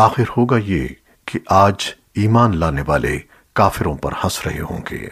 आखिर होगा ये कि आज ईमान लाने वाले काफिरों पर हंस रहे होंगे।